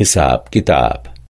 حساب کتاب۔